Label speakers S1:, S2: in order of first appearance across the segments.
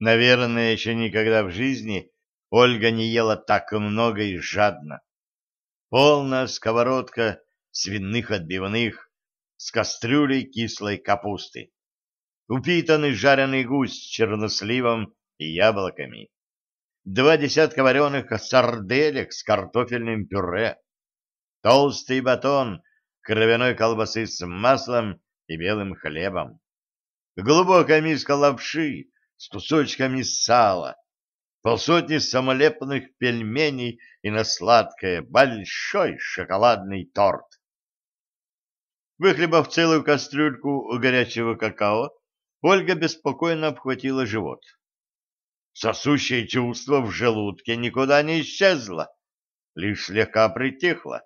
S1: Наверное, еще никогда в жизни Ольга не ела так много и жадно. Полная сковородка свиных отбивных с кастрюлей кислой капусты. Упитанный жареный гусь с черносливом и яблоками. Два десятка вареных сарделек с картофельным пюре. Толстый батон кровяной колбасы с маслом и белым хлебом. Глубокая миска лапши с кусочками сала, полсотни самолепных пельменей и на сладкое большой шоколадный торт. Выхлебав целую кастрюльку горячего какао, Ольга беспокойно обхватила живот. Сосущее чувство в желудке никуда не исчезло, лишь слегка притихло.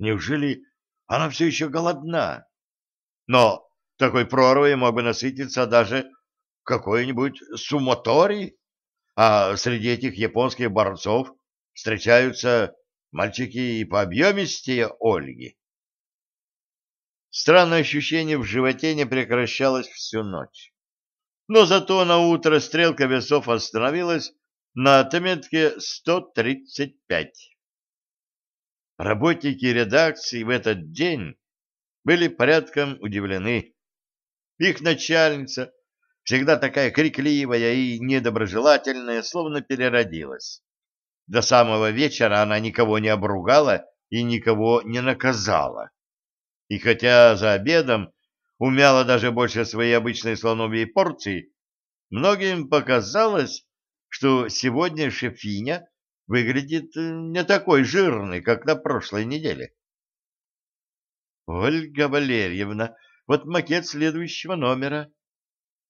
S1: Неужели она все еще голодна? Но такой прорвой мог бы насытиться даже какой-нибудь суматори, а среди этих японских борцов встречаются мальчики и по объемистее Ольги. Странное ощущение в животе не прекращалось всю ночь. Но зато на утро стрелка весов остановилась на отметке 135. Работники редакции в этот день были порядком удивлены. Их начальница, всегда такая крикливая и недоброжелательная, словно переродилась. До самого вечера она никого не обругала и никого не наказала. И хотя за обедом умяла даже больше своей обычной слоновьей порции, многим показалось, что сегодня шефиня выглядит не такой жирной, как на прошлой неделе. Ольга Валерьевна, вот макет следующего номера.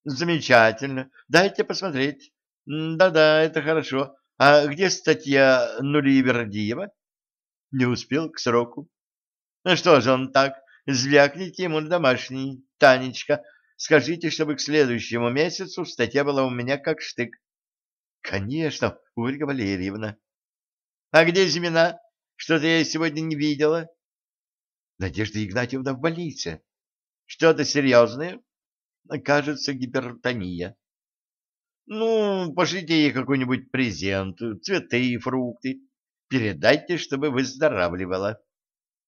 S1: Замечательно. Дайте посмотреть. Да-да, это хорошо. А где статья Нуливердиева? Не успел к сроку. Ну что же он так? Звякните ему домашний. Танечка, скажите, чтобы к следующему месяцу статья была у меня как штык. Конечно, Ольга Валерьевна. А где Зимина? Что-то я сегодня не видела. Надежда Игнатьевна в больнице. Что-то серьезное? Кажется, гипертония. Ну, пошлите ей какой-нибудь презент, цветы и фрукты. Передайте, чтобы выздоравливала.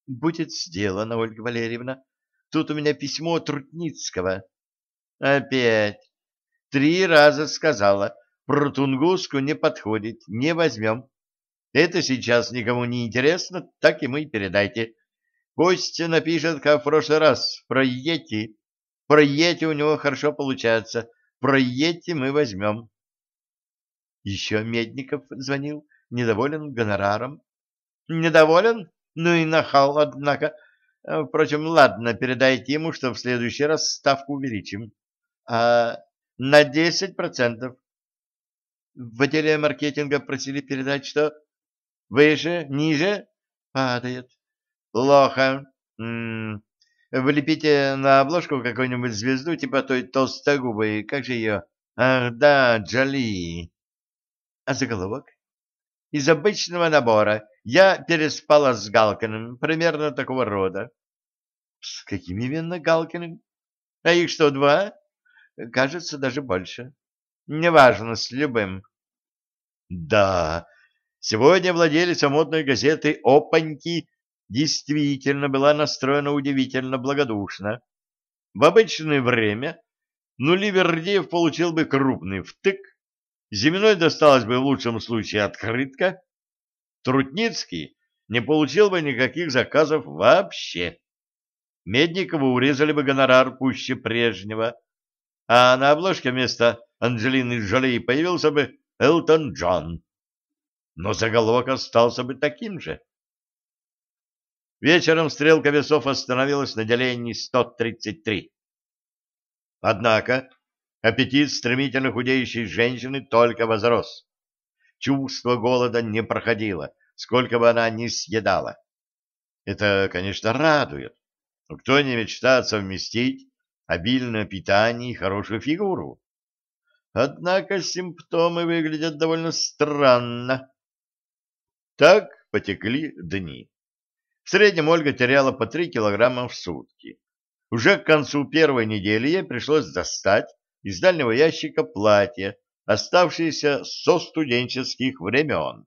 S1: Будет сделано, Ольга Валерьевна. Тут у меня письмо Трутницкого. Опять. Три раза сказала. Про Тунгуску не подходит, не возьмем. Это сейчас никому не интересно, так ему и передайте. Костя напишет, как в прошлый раз, про Йети. Про Йети у него хорошо получается. Про Йети мы возьмем. Еще Медников звонил, недоволен гонораром. Недоволен? Ну и нахал, однако. Впрочем, ладно, передайте ему, что в следующий раз ставку увеличим. А на десять процентов. В отделе маркетинга просили передать, что выше, ниже падает. Плохо. М -м, влепите на обложку какую-нибудь звезду, типа той толстогубой, как же ее? Ах, да, Джоли. А заголовок? Из обычного набора. Я переспала с Галкиным. Примерно такого рода. С каким именно Галкиным? А их что, два? Кажется, даже больше. Неважно, с любым. Да, сегодня владелица модной газеты «Опаньки» действительно была настроена удивительно благодушно. В обычное время Нуливердеев получил бы крупный втык, Зиминой досталась бы в лучшем случае открытка, Трутницкий не получил бы никаких заказов вообще. Медникову урезали бы гонорар пуще прежнего, а на обложке вместо Анджелины Джоли появился бы Элтон Джон. Но заголовок остался бы таким же. Вечером стрелка весов остановилась на делении 133. Однако аппетит стремительно худеющей женщины только возрос. Чувство голода не проходило, сколько бы она ни съедала. Это, конечно, радует. Но кто не мечтает совместить обильное питание и хорошую фигуру? Однако симптомы выглядят довольно странно. Так потекли дни. В среднем Ольга теряла по 3 килограмма в сутки. Уже к концу первой недели ей пришлось достать из дальнего ящика платье оставшиеся со студенческих времен.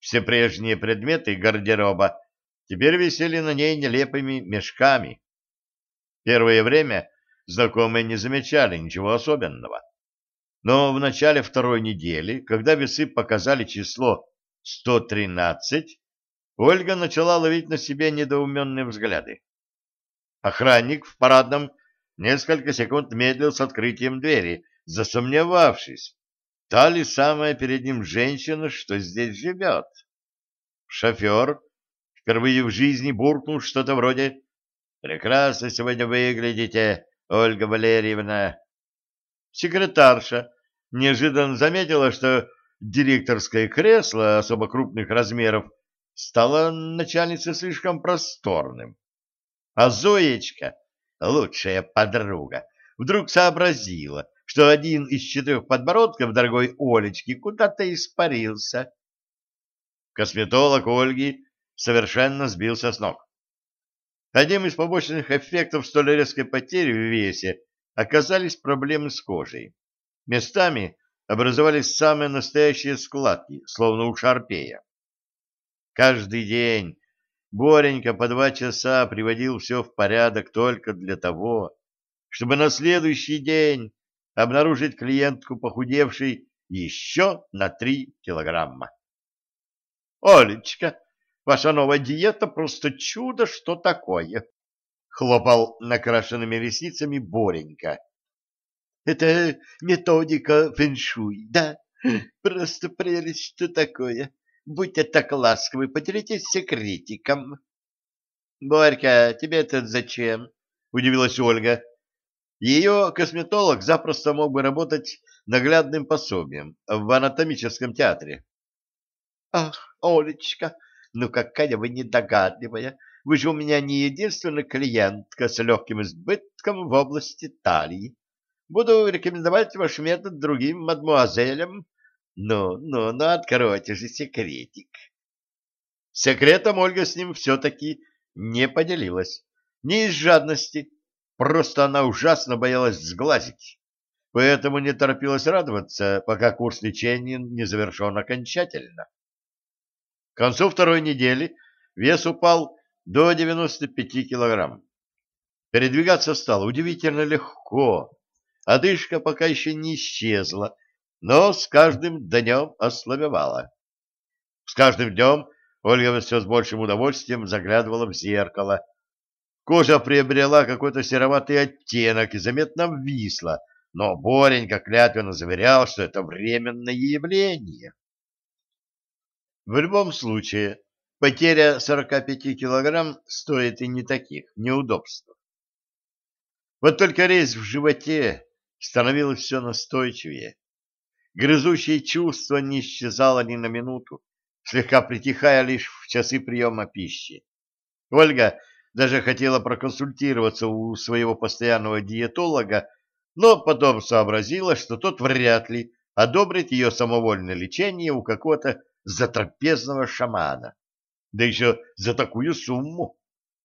S1: Все прежние предметы гардероба теперь висели на ней нелепыми мешками. Первое время знакомые не замечали ничего особенного. Но в начале второй недели, когда весы показали число 113, Ольга начала ловить на себе недоуменные взгляды. Охранник в парадном несколько секунд медлил с открытием двери, засомневавшись, та ли самая перед ним женщина, что здесь живет. Шофер впервые в жизни буркнул что-то вроде «Прекрасно сегодня выглядите, Ольга Валерьевна». Секретарша неожиданно заметила, что директорское кресло особо крупных размеров стало начальницей слишком просторным. А Зоечка, лучшая подруга, вдруг сообразила, что один из четырех подбородков дорогой Олечки куда-то испарился. Косметолог Ольги совершенно сбился с ног. Одним из побочных эффектов столь резкой потери в весе оказались проблемы с кожей. Местами образовались самые настоящие складки, словно у шарпея. Каждый день Боренька по два часа приводил все в порядок только для того, чтобы на следующий день обнаружить клиентку, похудевшей еще на три килограмма. «Олечка, ваша новая диета просто чудо, что такое!» — хлопал накрашенными ресницами Боренька. «Это методика фэншуй, да? Просто прелесть, что такое! Будьте так ласковы, поделитесь секретиком». «Борька, тебе это зачем?» — удивилась Ольга. Ее косметолог запросто мог бы работать наглядным пособием в анатомическом театре. Ах, Олечка, ну какая вы недогадливая. Вы же у меня не единственная клиентка с легким избытком в области талии. Буду рекомендовать ваш метод другим мадмуазелям. Ну, ну, ну, откройте же секретик. Секретом Ольга с ним все-таки не поделилась. Не из жадности, Просто она ужасно боялась сглазить, поэтому не торопилась радоваться, пока курс лечения не завершен окончательно. К концу второй недели вес упал до 95 килограмм. Передвигаться стало удивительно легко. Одышка пока еще не исчезла, но с каждым днем ослабевала. С каждым днем Ольга все с большим удовольствием заглядывала в зеркало, Кожа приобрела какой-то сероватый оттенок и заметно висла, но Боренька клятвенно заверял, что это временное явление. В любом случае, потеря 45 килограмм стоит и не таких неудобств. Вот только резь в животе становилось все настойчивее. Грызущее чувство не исчезало ни на минуту, слегка притихая лишь в часы приема пищи. Ольга даже хотела проконсультироваться у своего постоянного диетолога, но потом сообразила, что тот вряд ли одобрит ее самовольное лечение у какого-то затрапезного шамана, да еще за такую сумму.